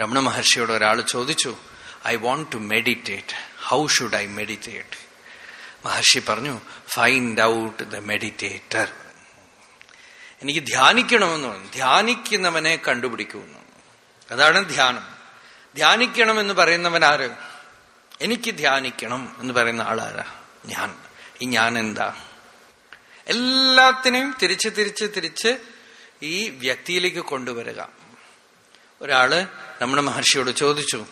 രമണ മഹർഷിയോട് ഒരാൾ ചോദിച്ചു I want to meditate how should I meditate Maharshi പറഞ്ഞു ഫൈൻഡ് ഔട്ട് ദ മെഡിറ്റേറ്റർ എനിക്ക് ധ്യാനിക്കണമെന്ന് പറഞ്ഞു. ധ്യാനിക്കുന്നവനെ കണ്ടുപിടിക്കുമെന്ന് അതാണ് ധ്യാനം. ധ്യാനിക്കണം എന്ന് പറയുന്നവൻ ആര്? എനിക്ക് ധ്യാനിക്കണം എന്ന് പറയുന്ന ആളാരാ? ഞാൻ. ഈ ഞാൻ എന്താ? എല്ലാത്തിനെയും തിരിച്ച് തിരിച്ച് തിരിച്ച് ഈ വ്യക്തിയിലേക്ക് കൊണ്ടുവരിക. ഒരാൾ നമ്മുടെ മഹർഷിയോട് ചോദിച്ചു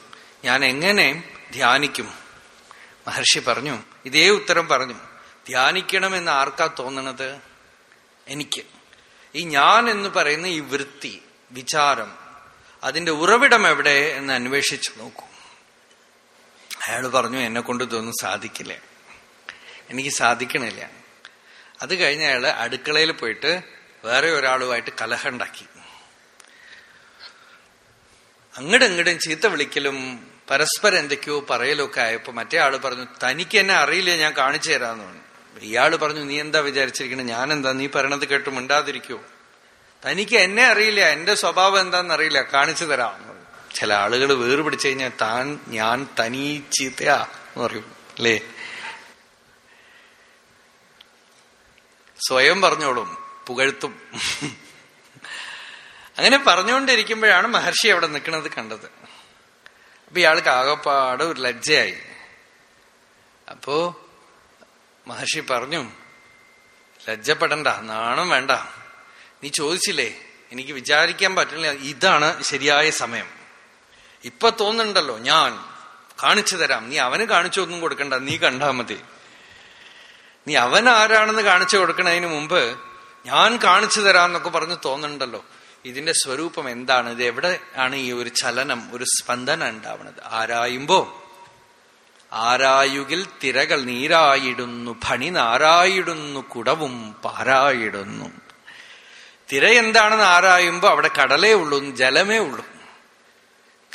ഞാൻ എങ്ങനെ ധ്യാനിക്കും? മഹർഷി പറഞ്ഞു ഇതേ ഉത്തരം പറഞ്ഞു ധ്യാനിക്കണമെന്ന് ആർക്കാ തോന്നണത്? എനിക്ക്. ഈ ഞാൻ എന്ന് പറയുന്ന ഈ വൃത്തി വിചാരം അതിന്റെ ഉറവിടം എവിടെ? എന്ന് അന്വേഷിച്ചു നോക്കൂ. അയാൾ പറഞ്ഞു എന്നെ കൊണ്ട് ഇതൊന്നും സാധിക്കില്ല. എനിക്ക് സാധിക്കണില്ല. അത് കഴിഞ്ഞ് അയാൾ അടുക്കളയിൽ പോയിട്ട് വേറെ ഒരാളുമായിട്ട് കലഹമുണ്ടാക്കി അങ്ങടും ഇങ്ങടും ചീത്ത വിളിക്കലും പരസ്പരം എന്തൊക്കെയോ പറയലൊക്കെ ആയപ്പോ മറ്റേ ആൾ പറഞ്ഞു തനിക്ക് എന്നെ അറിയില്ല ഞാൻ കാണിച്ചു തരാന്ന് പറഞ്ഞു. ഇയാൾ പറഞ്ഞു നീ എന്താ വിചാരിച്ചിരിക്കണേ? ഞാൻ എന്താ നീ പറയണത് കേട്ട് മിണ്ടാതിരിക്കോ തനിക്ക് എന്നെ അറിയില്ല എന്റെ സ്വഭാവം എന്താന്ന് അറിയില്ല കാണിച്ചു തരാം. ചില ആളുകൾ വേറുപിടിച്ചു കഴിഞ്ഞാൽ താൻ ഞാൻ തനി ചീത്തയാ എന്ന് പറയും അല്ലേ? സ്വയം പറഞ്ഞോളും പുകഴ്ത്തും. അങ്ങനെ പറഞ്ഞുകൊണ്ടിരിക്കുമ്പോഴാണ് മഹർഷി അവിടെ നിൽക്കുന്നത് കണ്ടത്. അപ്പൊ ഇയാൾക്ക് ആകപ്പാട് ഒരു ലജ്ജയായി. അപ്പോ മഹർഷി പറഞ്ഞു ലജ്ജപ്പെടണ്ട നാണം വേണ്ട. നീ ചോദിച്ചില്ലേ എനിക്ക് വിചാരിക്കാൻ പറ്റില്ല ഇതാണ് ശരിയായ സമയം. ഇപ്പൊ തോന്നുന്നുണ്ടല്ലോ ഞാൻ കാണിച്ചു തരാം. നീ അവന് കാണിച്ചു ഒന്നും കൊടുക്കണ്ട നീ കണ്ടാ മതി. നീ അവൻ ആരാണെന്ന് കാണിച്ചു കൊടുക്കണതിന് മുമ്പ് ഞാൻ കാണിച്ചു തരാം എന്നൊക്കെ പറഞ്ഞ് തോന്നുന്നുണ്ടല്ലോ. ഇതിന്റെ സ്വരൂപം എന്താണ്? ഇത് എവിടെ ആണ് ഈ ഒരു ചലനം ഒരു സ്പന്ദനം ഉണ്ടാവുന്നത്? ആരായുമ്പോ? ആരായുകിൽ തിരകൾ നീരായിടുന്നു ഭണി നാരായിടുന്നു കുടവും പാരായിടുന്നു. തിര എന്താണെന്ന് ആരായുമ്പോ അവിടെ കടലേ ഉള്ളൂ ജലമേ ഉള്ളൂ.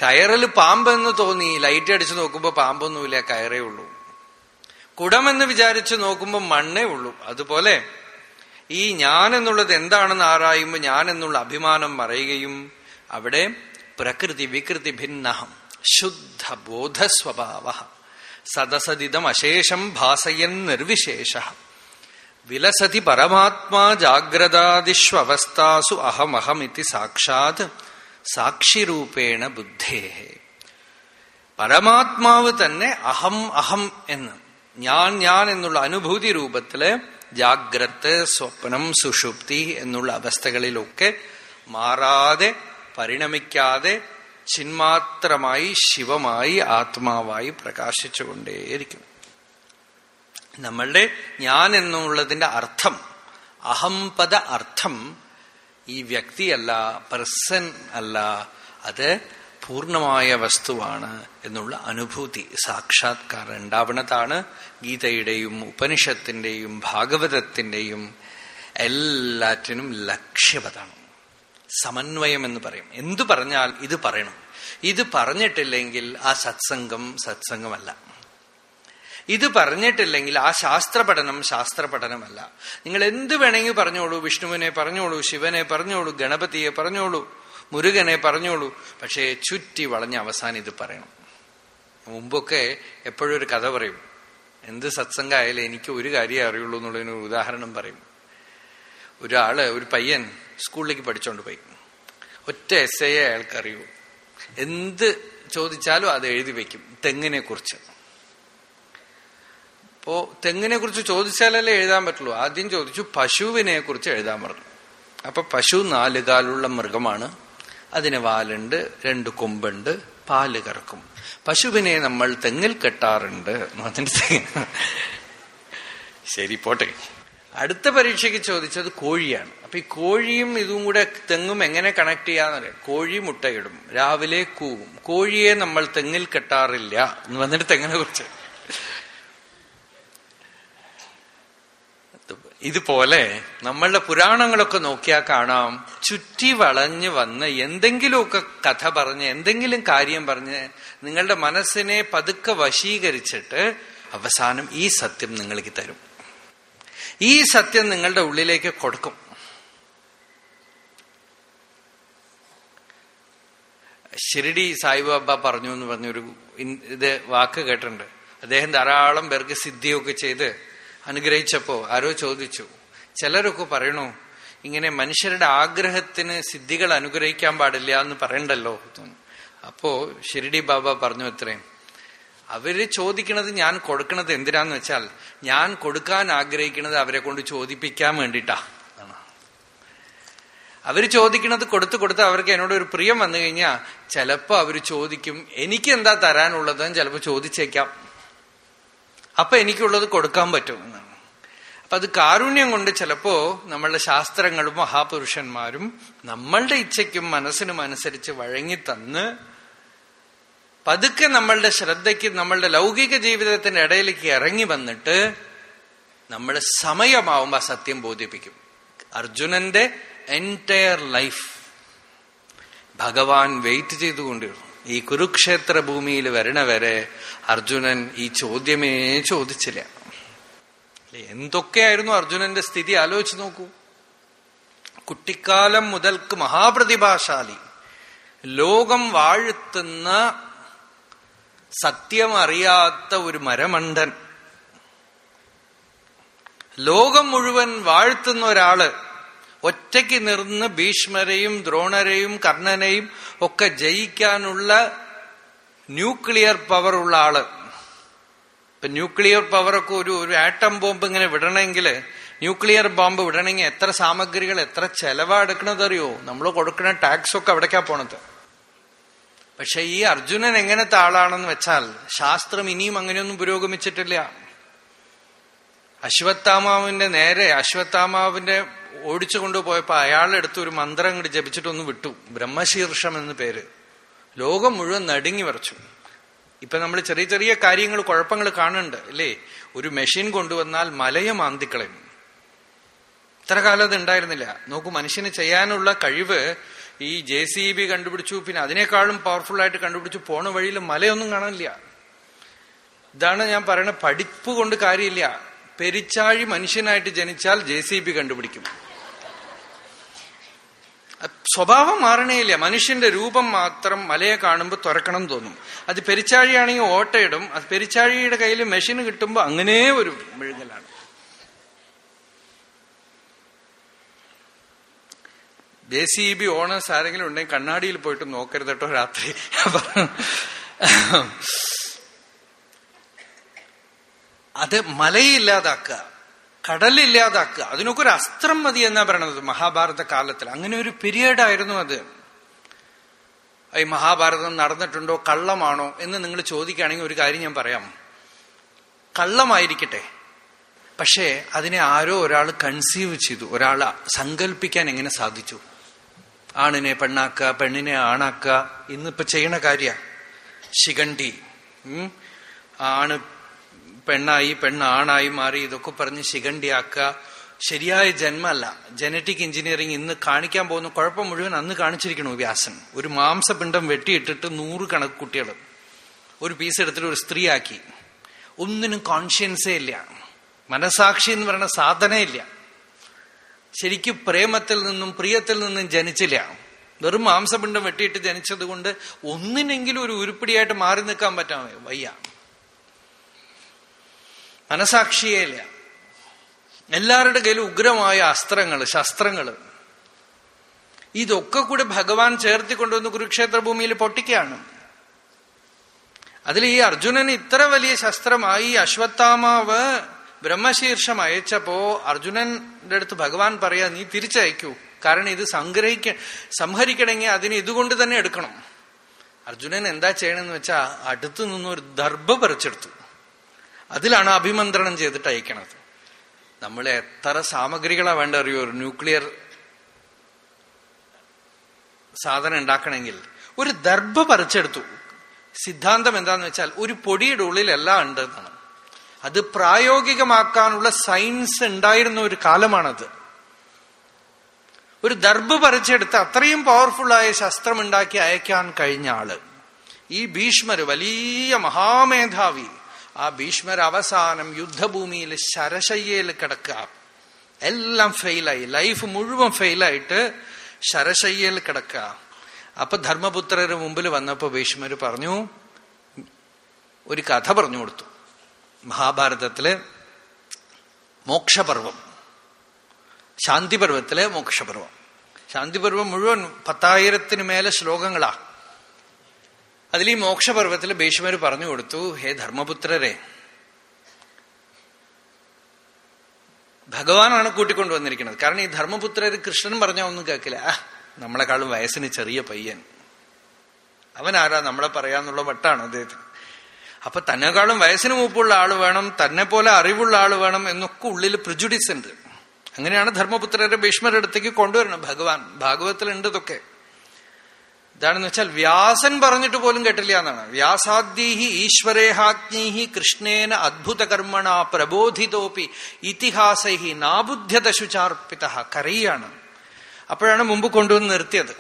കയറിൽ പാമ്പെന്ന് തോന്നി ലൈറ്റ് അടിച്ചു നോക്കുമ്പോ പാമ്പൊന്നുമില്ല കയറേ ഉള്ളൂ. കുടമെന്ന് വിചാരിച്ചു നോക്കുമ്പോ മണ്ണേ ഉള്ളൂ. അതുപോലെ ഈ ഞാൻ എന്നുള്ളത് എന്താണെന്ന് ആരായുമ്പോൾ ഞാൻ എന്നുള്ള അഭിമാനം മറയുകയും അവിടെ പ്രകൃതി വികൃതി ഭിന്ന ശുദ്ധ ബോധ സ്വഭാവ സദസദിതം അശേഷം ഭാസയൻ നിർവിശേഷ വിലസതി പരമാത്മാ ജാഗ്രതാദിഷ്വവസ്ഥാസു അഹമഹമിതി സാക്ഷാത് സാക്ഷിരൂപേണ ബുദ്ധേ. പരമാത്മാവ് തന്നെ അഹം അഹം എന്ന് ഞാൻ ഞാൻ എന്നുള്ള അനുഭൂതി രൂപത്തിൽ ജാഗ്രത് സ്വപ്നം സുഷുപ്തി എന്നുള്ള അവസ്ഥകളിലൊക്കെ മാറാതെ പരിണമിക്കാതെ ചിന്മാത്രമായി ശിവമായി ആത്മാവായി പ്രകാശിച്ചുകൊണ്ടേയിരിക്കും നമ്മളുടെ ഞാൻ എന്നുള്ളതിന്റെ അർത്ഥം അഹംപദ അർത്ഥം ഈ വ്യക്തിയല്ല പേഴ്സൺ അല്ല അത് പൂർണമായ വസ്തുവാണ് എന്നുള്ള അനുഭൂതി സാക്ഷാത്കാരം ഉണ്ടാവണതാണ് ഗീതയുടെയും ഉപനിഷത്തിന്റെയും ഭാഗവതത്തിന്റെയും എല്ലാറ്റിനും ലക്ഷ്യപതാണ് സമന്വയം എന്ന് പറയും. എന്തു പറഞ്ഞാൽ ഇത് പറയണം. ഇത് പറഞ്ഞിട്ടില്ലെങ്കിൽ ആ സത്സംഗം സത്സംഗമല്ല. ഇത് പറഞ്ഞിട്ടില്ലെങ്കിൽ ആ ശാസ്ത്ര പഠനം ശാസ്ത്ര പഠനമല്ല നിങ്ങൾ എന്ത് വേണമെങ്കിൽ പറഞ്ഞോളൂ വിഷ്ണുവിനെ പറഞ്ഞോളൂ ശിവനെ പറഞ്ഞോളൂ ഗണപതിയെ പറഞ്ഞോളൂ മുരുകനെ പറഞ്ഞോളൂ. പക്ഷേ ചുറ്റി വളഞ്ഞ അവസാനം ഇത് പറയണം. മുമ്പൊക്കെ എപ്പോഴും ഒരു കഥ പറയും. എന്ത് സത്സംഗമായാലും എനിക്ക് ഒരു കാര്യം അറിയുള്ളൂ എന്നുള്ളതിന് ഒരു ഉദാഹരണം പറയും. ഒരാൾ ഒരു പയ്യൻ സ്കൂളിലേക്ക് പഠിച്ചോണ്ട് പോയി. ഒറ്റ എസ് ഐ അയാൾക്ക് അറിയൂ എന്ത് ചോദിച്ചാലും അത് എഴുതി വെക്കും തെങ്ങിനെ കുറിച്ച് അപ്പോ തെങ്ങിനെ കുറിച്ച് ചോദിച്ചാലല്ലേ എഴുതാൻ പറ്റുള്ളൂ. ആദ്യം ചോദിച്ചു പശുവിനെ കുറിച്ച് എഴുതാൻ പറഞ്ഞു. അപ്പൊ പശു നാലുകാലുള്ള മൃഗമാണ് അതിന് വാലുണ്ട് രണ്ട് കൊമ്പുണ്ട് പാൽ കറക്കും. പശുവിനെ നമ്മൾ തെങ്ങിൽ കെട്ടാറുണ്ട്. ശരി പോട്ടെ. അടുത്ത പരീക്ഷയ്ക്ക് ചോദിച്ചത് കോഴിയാണ്. അപ്പൊ ഈ കോഴിയും ഇതും കൂടെ തെങ്ങും എങ്ങനെ കണക്ട് ചെയ്യാന്നറിയാം കോഴി മുട്ടയിടും രാവിലെ കൂവും. കോഴിയെ നമ്മൾ തെങ്ങിൽ കെട്ടാറില്ല എന്ന് വന്നിട്ട് തെങ്ങിനെ കുറിച്ച് ഇതുപോലെ നമ്മളുടെ പുരാണങ്ങളൊക്കെ നോക്കിയാൽ കാണാം. ചുറ്റി വളഞ്ഞു വന്ന് എന്തെങ്കിലുമൊക്കെ കഥ പറഞ്ഞ് എന്തെങ്കിലും കാര്യം പറഞ്ഞ് നിങ്ങളുടെ മനസ്സിനെ പതുക്കെ വശീകരിച്ചിട്ട് അവസാനം ഈ സത്യം നിങ്ങൾക്ക് തരും. ഈ സത്യം നിങ്ങളുടെ ഉള്ളിലേക്ക് കൊടുക്കും. ഷിരിഡി സായിബാബ പറഞ്ഞു എന്ന് പറഞ്ഞൊരു ഇത് വാക്ക് കേട്ടിട്ടുണ്ട്. അദ്ദേഹം ധാരാളം പേർക്ക് സിദ്ധിയൊക്കെ ചെയ്ത് അനുഗ്രഹിച്ചപ്പോ ആരോ ചോദിച്ചു ചിലരൊക്കെ പറയണു ഇങ്ങനെ മനുഷ്യരുടെ ആഗ്രഹത്തിന് സിദ്ധികൾ അനുഗ്രഹിക്കാൻ പാടില്ല എന്ന് പറയണ്ടല്ലോ? അപ്പോ ഷിരിഡി ബാബ പറഞ്ഞു അത്രയും അവർ ചോദിക്കണത് ഞാൻ കൊടുക്കണത് എന്തിനാന്ന് വെച്ചാൽ ഞാൻ കൊടുക്കാൻ ആഗ്രഹിക്കുന്നത് അവരെ കൊണ്ട് ചോദിപ്പിക്കാൻ വേണ്ടിട്ടാ. അവർ ചോദിക്കുന്നത് കൊടുത്തു കൊടുത്ത് അവർക്ക് എന്നോട് ഒരു പ്രിയം വന്നു കഴിഞ്ഞാൽ ചിലപ്പോ അവർ ചോദിക്കും എനിക്ക് എന്താ തരാനുള്ളതെന്ന് ചിലപ്പോ ചോദിച്ചേക്കാം. അപ്പൊ എനിക്കുള്ളത് കൊടുക്കാൻ പറ്റും എന്നാണ് അപ്പൊ അത് കാരുണ്യം കൊണ്ട് ചിലപ്പോ നമ്മളുടെ ശാസ്ത്രങ്ങളും മഹാപുരുഷന്മാരും നമ്മളുടെ ഇച്ഛയ്ക്കും മനസ്സിനും അനുസരിച്ച് വഴങ്ങി തന്ന് പതുക്കെ നമ്മളുടെ ശ്രദ്ധയ്ക്ക് നമ്മളുടെ ലൗകിക ജീവിതത്തിന്റെ ഇടയിലേക്ക് ഇറങ്ങി വന്നിട്ട് നമ്മൾ സമയമാവുമ്പോ സത്യം ബോധിപ്പിക്കും. അർജുനന്റെ എന്റയർ ലൈഫ് ഭഗവാൻ വെയിറ്റ് ചെയ്തുകൊണ്ടിരുന്നു. ഈ കുരുക്ഷേത്ര ഭൂമിയിൽ വരണവരെ അർജുനൻ ഈ ചോദ്യമേ ചോദിച്ചില്ല. എന്തൊക്കെയായിരുന്നു അർജുനന്റെ സ്ഥിതി? ആലോചിച്ച് നോക്കൂ. കുട്ടിക്കാലം മുതൽക്ക് മഹാപ്രതിഭാശാലി. ലോകം വാഴ്ത്തുന്ന സത്യം അറിയാത്ത ഒരു മരമണ്ടൻ. ലോകം മുഴുവൻ വാഴ്ത്തുന്ന ഒരാൾ ഒറ്റയ്ക്ക് നിർന്ന് ഭീഷ്മരെയും ദ്രോണരെയും കർണനെയും ഒക്കെ ജയിക്കാനുള്ള ന്യൂക്ലിയർ പവർ ഉള്ള ആൾ. ഇപ്പൊ ന്യൂക്ലിയർ പവറൊക്കെ ഒരു ഒരു ആറ്റം ബോംബ് ഇങ്ങനെ വിടണമെങ്കിൽ ന്യൂക്ലിയർ ബോംബ് വിടണമെങ്കിൽ എത്ര സാമഗ്രികൾ എത്ര ചെലവാ എടുക്കണത് അറിയോ? നമ്മൾ കൊടുക്കുന്ന ടാക്സ് ഒക്കെ അവിടേക്കാ പോണത്. പക്ഷെ ഈ അർജുനൻ എങ്ങനത്തെ ആളാണെന്ന് വെച്ചാൽ ശാസ്ത്രം ഇനിയും അങ്ങനെയൊന്നും പുരോഗമിച്ചിട്ടില്ല. അശ്വത്ഥാമാവിന്റെ നേരെ അശ്വത്ഥാമാവിന്റെ ഓടിച്ചു കൊണ്ടുപോയപ്പോ അയാളുടെ അടുത്ത് ഒരു മന്ത്രം അങ്ങോട്ട് ജപിച്ചിട്ടൊന്ന് വിട്ടു. ബ്രഹ്മശീർഷം എന്ന് പേര്. ലോകം മുഴുവൻ നടുങ്ങി വരച്ചു ഇപ്പൊ നമ്മൾ ചെറിയ ചെറിയ കാര്യങ്ങൾ കുഴപ്പങ്ങൾ കാണുന്നുണ്ട് അല്ലേ? ഒരു മെഷീൻ കൊണ്ടുവന്നാൽ മലയെ മാന്തിക്കളയും ഇത്ര കാലം അത് ഉണ്ടായിരുന്നില്ല. നോക്കൂ മനുഷ്യന് ചെയ്യാനുള്ള കഴിവ് ഈ ജെ സി ബി കണ്ടുപിടിച്ചു പിന്നെ അതിനേക്കാളും പവർഫുൾ ആയിട്ട് കണ്ടുപിടിച്ചു പോണ വഴിയിൽ മലയൊന്നും കാണാനില്ല. ഇതാണ് ഞാൻ പറയുന്നത് പഠിപ്പ് കൊണ്ട് കാര്യമില്ല. പെരിച്ചാഴി മനുഷ്യനായിട്ട് ജനിച്ചാൽ ജെ കണ്ടുപിടിക്കും. സ്വഭാവം മാറണേയില്ല. മനുഷ്യന്റെ രൂപം മാത്രം മലയെ കാണുമ്പോൾ തുറക്കണം തോന്നും. അത് പെരിച്ചാഴിയാണെങ്കിൽ ഓട്ടയിടും. അത് പെരിച്ചാഴിയുടെ കയ്യിൽ മെഷീൻ കിട്ടുമ്പോൾ അങ്ങനെ ഒരു മെഴുകലാണ്. ജെ സി ബി ഓണേഴ്സ് ആരെങ്കിലും ഉണ്ടെങ്കിൽ കണ്ണാടിയിൽ പോയിട്ട് നോക്കരുത് കേട്ടോ രാത്രി. അത് മലയില്ലാതാക്കുക. കടലില്ലാതാക്കുക. അതിനൊക്കെ ഒരു അസ്ത്രം മതി എന്നാ പറയണത് മഹാഭാരത കാലത്തിൽ. അങ്ങനെ ഒരു പീരീഡ് ആയിരുന്നു അത്. ഈ മഹാഭാരതം നടന്നിട്ടുണ്ടോ കള്ളമാണോ എന്ന് നിങ്ങൾ ചോദിക്കുകയാണെങ്കിൽ ഒരു കാര്യം ഞാൻ പറയാം. കള്ളമായിരിക്കട്ടെ. പക്ഷേ അതിനെ ആരോ ഒരാൾ കൺസീവ് ചെയ്തു. ഒരാൾ സങ്കല്പിക്കാൻ എങ്ങനെ സാധിച്ചു? ആണിനെ പെണ്ണാക്കുക പെണ്ണിനെ ആണാക്കുക ഇന്നിപ്പോ ചെയ്യണ കാര്യ. ശിഖണ്ഡി ആണ് പെണ്ണായി പെണ്ണ് ആണായി മാറി ഇതൊക്കെ പറഞ്ഞ് ശിഖണ്ഡിയാക്കുക. ശരിയായ ജന്മല്ല. ജനറ്റിക് എഞ്ചിനീയറിംഗ് ഇന്ന് കാണിക്കാൻ പോകുന്ന കുഴപ്പം മുഴുവൻ അന്ന് കാണിച്ചിരിക്കണു വ്യാസൻ. ഒരു മാംസപിണ്ഡം വെട്ടിയിട്ടിട്ട് നൂറ് കണക്ക് കുട്ടികൾ. ഒരു പീസ് എടുത്തിട്ട് ഒരു സ്ത്രീയാക്കി. ഒന്നിനും കോൺഷ്യൻസേ ഇല്ല. മനസാക്ഷി എന്ന് പറയുന്ന സാധനയില്ല ശരിക്കും പ്രേമത്തിൽ നിന്നും പ്രിയത്തിൽ നിന്നും ജനിച്ചില്ല. വെറും മാംസപിണ്ഡം വെട്ടിയിട്ട് ജനിച്ചത് കൊണ്ട് ഒന്നിനെങ്കിലും ഒരു ഉരുപ്പിടിയായിട്ട് മാറി നിൽക്കാൻ പറ്റാമോ വയ്യ. മനസാക്ഷിയേ ഇല്ല എല്ലാവരുടെ കയ്യിലും ഉഗ്രമായ അസ്ത്രങ്ങൾ ശസ്ത്രങ്ങൾ ഇതൊക്കെ കൂടെ ഭഗവാൻ ചേർത്തിക്കൊണ്ടുവന്ന് കുരുക്ഷേത്ര ഭൂമിയിൽ പൊട്ടിക്കുകയാണ്. അതിൽ ഈ അർജുനന് ഇത്ര വലിയ ശസ്ത്രമായി അശ്വത്ഥാമാവ് ബ്രഹ്മശീർഷം അയച്ചപ്പോ അർജുനന്റെ അടുത്ത് ഭഗവാൻ പറയാ നീ തിരിച്ചയക്കൂ. കാരണം ഇത് സംഗ്രഹിക്ക സംഹരിക്കണമെങ്കിൽ അതിന് ഇതുകൊണ്ട് തന്നെ എടുക്കണം. അർജുനൻ എന്താ ചെയ്യണമെന്ന് വെച്ചാ അടുത്തു നിന്നൊരു ദർഭ പറിച്ചെടുത്തു. അതിലാണ് അഭിമന്ത്രണം ചെയ്തിട്ട് അയക്കണത്. നമ്മൾ എത്ര സാമഗ്രികളാ വേണ്ട അറിയോ? ഒരു ന്യൂക്ലിയർ സാധനം ഉണ്ടാക്കണമെങ്കിൽ. ഒരു ദർഭ പറിച്ചെടുത്തു. സിദ്ധാന്തം എന്താന്ന് വെച്ചാൽ ഒരു പൊടിയുടെ ഉള്ളിൽ എല്ലാം ഉണ്ട് എന്നാണ് അത് പ്രായോഗികമാക്കാനുള്ള സയൻസ് ഉണ്ടായിരുന്ന ഒരു കാലമാണത്. ഒരു ദർഭ പറിച്ചെടുത്ത് അത്രയും പവർഫുള്ളായ ശസ്ത്രം ഉണ്ടാക്കി അയക്കാൻ കഴിഞ്ഞ ആൾ. ഈ ഭീഷ്മര് വലിയ മഹാമേധാവി. ആ ഭീഷ്മർ അവസാനം യുദ്ധഭൂമിയിൽ ശരശയ്യയിൽ കിടക്കുക. എല്ലാം ഫെയിലായി. ലൈഫ് മുഴുവൻ ഫെയിലായിട്ട് ശരശയ്യയിൽ കിടക്കുക. അപ്പൊ ധർമ്മപുത്രരുടെ മുമ്പിൽ വന്നപ്പോ ഭീഷ്മർ പറഞ്ഞു ഒരു കഥ പറഞ്ഞു കൊടുത്തു. മഹാഭാരതത്തിൽ മോക്ഷപർവം. ശാന്തിപർവത്തിലെ മോക്ഷപർവം. ശാന്തിപർവം മുഴുവൻ പത്തായിരത്തിന് മേലെ ശ്ലോകങ്ങളാ. അതിൽ ഈ മോക്ഷപർവത്തിൽ ഭീഷ്മര് പറഞ്ഞു കൊടുത്തു ഹേ ധർമ്മപുത്രരെ ഭഗവാനാണ് കൂട്ടിക്കൊണ്ടുവന്നിരിക്കുന്നത്. കാരണം ഈ ധർമ്മപുത്രര് കൃഷ്ണൻ പറഞ്ഞ ഒന്നും കേൾക്കില്ല. നമ്മളെക്കാളും വയസ്സിന് ചെറിയ പയ്യൻ. അവനാരാ നമ്മളെ പറയാന്നുള്ള വട്ടാണ് അദ്ദേഹത്തിന്. അപ്പൊ തന്നെക്കാളും വയസ്സിന് മൂപ്പുള്ള ആൾ വേണം തന്നെ പോലെ അറിവുള്ള ആൾ വേണം എന്നൊക്കെ ഉള്ളിൽ പ്രിജുഡിസ് ഉണ്ട്. അങ്ങനെയാണ് ധർമ്മപുത്രരെ ഭീഷ്മരുടെ അടുത്തേക്ക് കൊണ്ടുവരണം ഭഗവാൻ ഭാഗവത്തിലുണ്ട് ഇതൊക്കെ. ഇതാണെന്ന് വെച്ചാൽ വ്യാസൻ പറഞ്ഞിട്ട് പോലും കേട്ടില്ല എന്നാണ്. വ്യാസാദ്യീഹി ഈശ്വരേഹാജ്ഞീഹി കൃഷ്ണേന അദ്ഭുത കർമ്മണ പ്രബോധിതോപി ഇതിഹാസൈഹി നാബുദ്ധ്യതശുചാർപ്പിത കരയാണ്. അപ്പോഴാണ് മുമ്പ് കൊണ്ടുവന്ന് നിർത്തിയത്.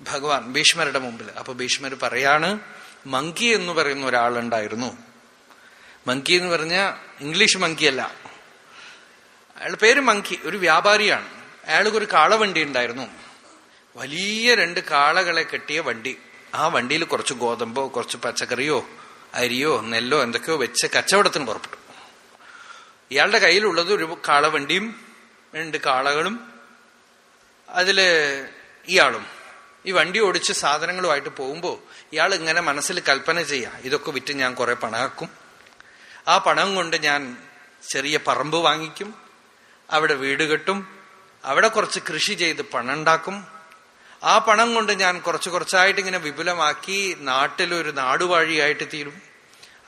ഭഗവാൻ ഭീഷ്മരുടെ മുമ്പിൽ. അപ്പൊ ഭീഷ്മർ പറയാണ് മങ്കി എന്ന് പറയുന്ന ഒരാളുണ്ടായിരുന്നു. മങ്കി എന്ന് പറഞ്ഞ ഇംഗ്ലീഷ് മങ്കി അല്ല അയാളുടെ പേര് മങ്കി ഒരു വ്യാപാരിയാണ്. അയാൾക്ക് ഒരു കാളവണ്ടി ഉണ്ടായിരുന്നു. വലിയ രണ്ട് കാളകളെ കെട്ടിയ വണ്ടി. ആ വണ്ടിയിൽ കുറച്ച് ഗോതമ്പോ കുറച്ച് പച്ചക്കറിയോ അരിയോ നെല്ലോ എന്തൊക്കെയോ വെച്ച് കച്ചവടത്തിന് പുറപ്പെട്ടു. ഇയാളുടെ കയ്യിലുള്ളത് ഒരു കാളവണ്ടിയും രണ്ട് കാളകളും അതിൽ ഇയാളും. ഈ വണ്ടി ഓടിച്ച് സാധനങ്ങളുമായിട്ട് പോകുമ്പോൾ ഇയാൾ ഇങ്ങനെ മനസ്സിൽ കൽപ്പന ചെയ്യുക ഇതൊക്കെ വിറ്റ് ഞാൻ കുറെ പണമാക്കും. ആ പണം കൊണ്ട് ഞാൻ ചെറിയ പറമ്പ് വാങ്ങിക്കും. അവിടെ വീട് കെട്ടും. അവിടെ കുറച്ച് കൃഷി ചെയ്ത് പണം ഉണ്ടാക്കും ആ പണം കൊണ്ട് ഞാൻ കുറച്ച് കുറച്ചായിട്ട് ഇങ്ങനെ വിപുലമാക്കി നാട്ടിലൊരു നാടുവാഴിയായിട്ട് തീരും.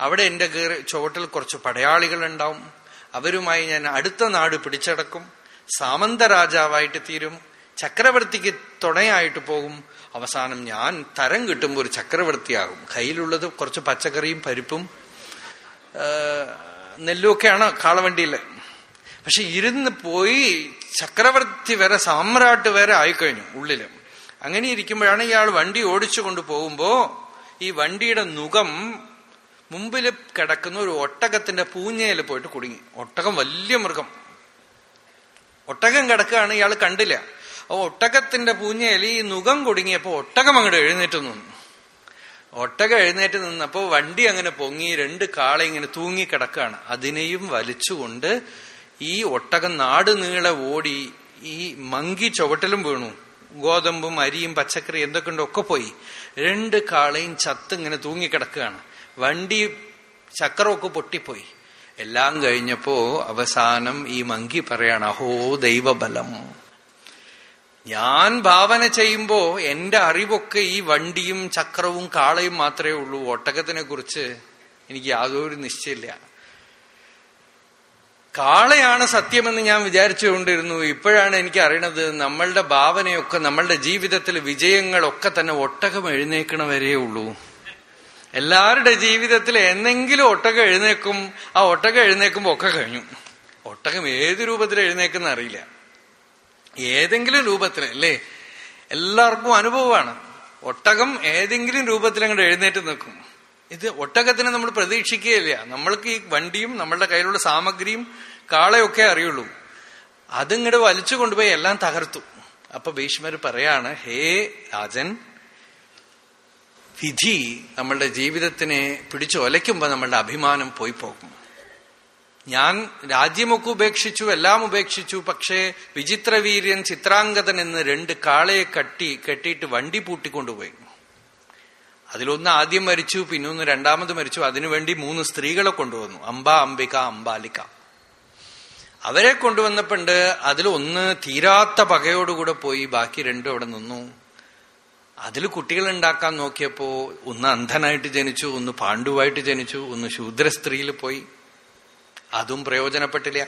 അവിടെ എന്റെ ചുവട്ടിൽ കുറച്ച് പടയാളികൾ ഉണ്ടാവും അവരുമായി ഞാൻ അടുത്ത നാട് പിടിച്ചടക്കും. സാമന്ത രാജാവായിട്ട് തീരും. ചക്രവർത്തിക്ക് തുണയായിട്ട് പോകും. അവസാനം ഞാൻ തരം കിട്ടുമ്പോൾ ഒരു ചക്രവർത്തിയാകും. കയ്യിലുള്ളത് കുറച്ച് പച്ചക്കറിയും പരിപ്പും നെല്ലുമൊക്കെയാണ് കാളവണ്ടിയിൽ. പക്ഷെ ഇരുന്ന് പോയി ചക്രവർത്തി വരെ സാമ്രാട്ട് വരെ ആയിക്കഴിഞ്ഞു ഉള്ളിൽ. അങ്ങനെ ഇരിക്കുമ്പോഴാണ് ഇയാൾ വണ്ടി ഓടിച്ചു കൊണ്ടുപോകുമ്പോ ഈ വണ്ടിയുടെ നുഖം മുമ്പിൽ കിടക്കുന്ന ഒരു ഒട്ടകത്തിന്റെ പൂഞ്ഞയിൽ പോയിട്ട് കുടുങ്ങി. ഒട്ടകം വലിയ മൃഗം. ഒട്ടകം കിടക്കുകയാണ് ഇയാൾ കണ്ടില്ല. അപ്പൊ ഒട്ടകത്തിന്റെ പൂഞ്ഞയിൽ ഈ നുഖം കുടുങ്ങിയപ്പോ ഒട്ടകം അങ്ങോട്ട് എഴുന്നേറ്റ് നിന്നു. ഒട്ടകം എഴുന്നേറ്റ് നിന്നപ്പോ വണ്ടി അങ്ങനെ പൊങ്ങി രണ്ട് കാളെ ഇങ്ങനെ തൂങ്ങി കിടക്കുകയാണ്. അതിനെയും വലിച്ചുകൊണ്ട് ഈ ഒട്ടകം നാട് നീളെ ഓടി ഈ മങ്കി ചുവട്ടിലും വീണു. ഗോതമ്പും അരിയും പച്ചക്കറി എന്തൊക്കെ ഉണ്ടോ ഒക്കെ പോയി. രണ്ട് കാളയും ചത്ത് ഇങ്ങനെ തൂങ്ങിക്കിടക്കുകയാണ്. വണ്ടി ചക്രമൊക്കെ പൊട്ടിപ്പോയി. എല്ലാം കഴിഞ്ഞപ്പോ അവസാനം ഈ മങ്കി പറയാണ് അഹോ ദൈവബലം. ഞാൻ ഭാവന ചെയ്യുമ്പോ എന്റെ അറിവൊക്കെ ഈ വണ്ടിയും ചക്രവും കാളയും മാത്രമേ ഉള്ളൂ. ഒട്ടകത്തിനെ കുറിച്ച് എനിക്ക് യാതൊരു നിശ്ചയമില്ല. കാളയാണ് സത്യമെന്ന് ഞാൻ വിചാരിച്ചുകൊണ്ടിരുന്നു. ഇപ്പോഴാണ് എനിക്ക് അറിയണത് നമ്മളുടെ ഭാവനയൊക്കെ നമ്മളുടെ ജീവിതത്തിൽ വിജയങ്ങളൊക്കെ തന്നെ ഒട്ടകം എഴുന്നേക്കണ വരേ ഉള്ളൂ. എല്ലാവരുടെ ജീവിതത്തിൽ എന്നെങ്കിലും ഒട്ടകം എഴുന്നേക്കും ആ ഒട്ടകം എഴുന്നേക്കുമ്പോ ഒക്കെ കഴിഞ്ഞു. ഒട്ടകം ഏത് രൂപത്തിൽ എഴുന്നേക്കുന്ന അറിയില്ല. ഏതെങ്കിലും രൂപത്തിൽ അല്ലേ? എല്ലാവർക്കും അനുഭവമാണ്. ഒട്ടകം ഏതെങ്കിലും രൂപത്തിൽ അങ്ങോട്ട് എഴുന്നേറ്റ് നിൽക്കും. ഇത് ഒട്ടകത്തിന് നമ്മൾ പ്രതീക്ഷിക്കുകയില്ല. നമ്മൾക്ക് ഈ വണ്ടിയും നമ്മളുടെ കയ്യിലുള്ള സാമഗ്രിയും കാളയൊക്കെ അറിയുള്ളൂ. അതിങ്ങോട്ട് വലിച്ചു കൊണ്ടുപോയി എല്ലാം തകർത്തു. അപ്പൊ ഭീഷ്മർ പറയാണ് ഹേ രാജൻ വിധി നമ്മളുടെ ജീവിതത്തിനെ പിടിച്ചു ഒലയ്ക്കുമ്പോ നമ്മളുടെ അഭിമാനം പോയി പോകും. ഞാൻ രാജ്യമൊക്കെ ഉപേക്ഷിച്ചു എല്ലാം ഉപേക്ഷിച്ചു പക്ഷേ വിചിത്രവീര്യൻ ചിത്രാംഗതൻ എന്ന് രണ്ട് കാളയെ കട്ടി കെട്ടിയിട്ട് വണ്ടി പൂട്ടിക്കൊണ്ടുപോയി. അതിലൊന്ന് ആദ്യം മരിച്ചു പിന്നൊന്ന് രണ്ടാമത് മരിച്ചു. അതിനുവേണ്ടി മൂന്ന് സ്ത്രീകളെ കൊണ്ടുവന്നു. അംബ അംബിക അംബാലിക. അവരെ കൊണ്ടുവന്നപ്പോണ്ട് ഒന്ന് തീരാത്ത പകയോടുകൂടെ പോയി. ബാക്കി രണ്ടും അവിടെ നിന്നു. അതിൽ കുട്ടികൾ ഉണ്ടാക്കാൻ നോക്കിയപ്പോ ഒന്ന് അന്ധനായിട്ട് ജനിച്ചു ഒന്ന് പാണ്ഡുവായിട്ട് ജനിച്ചു ഒന്ന് ശൂദ്ര സ്ത്രീയിൽ പോയി. അതും പ്രയോജനപ്പെട്ടില്ല.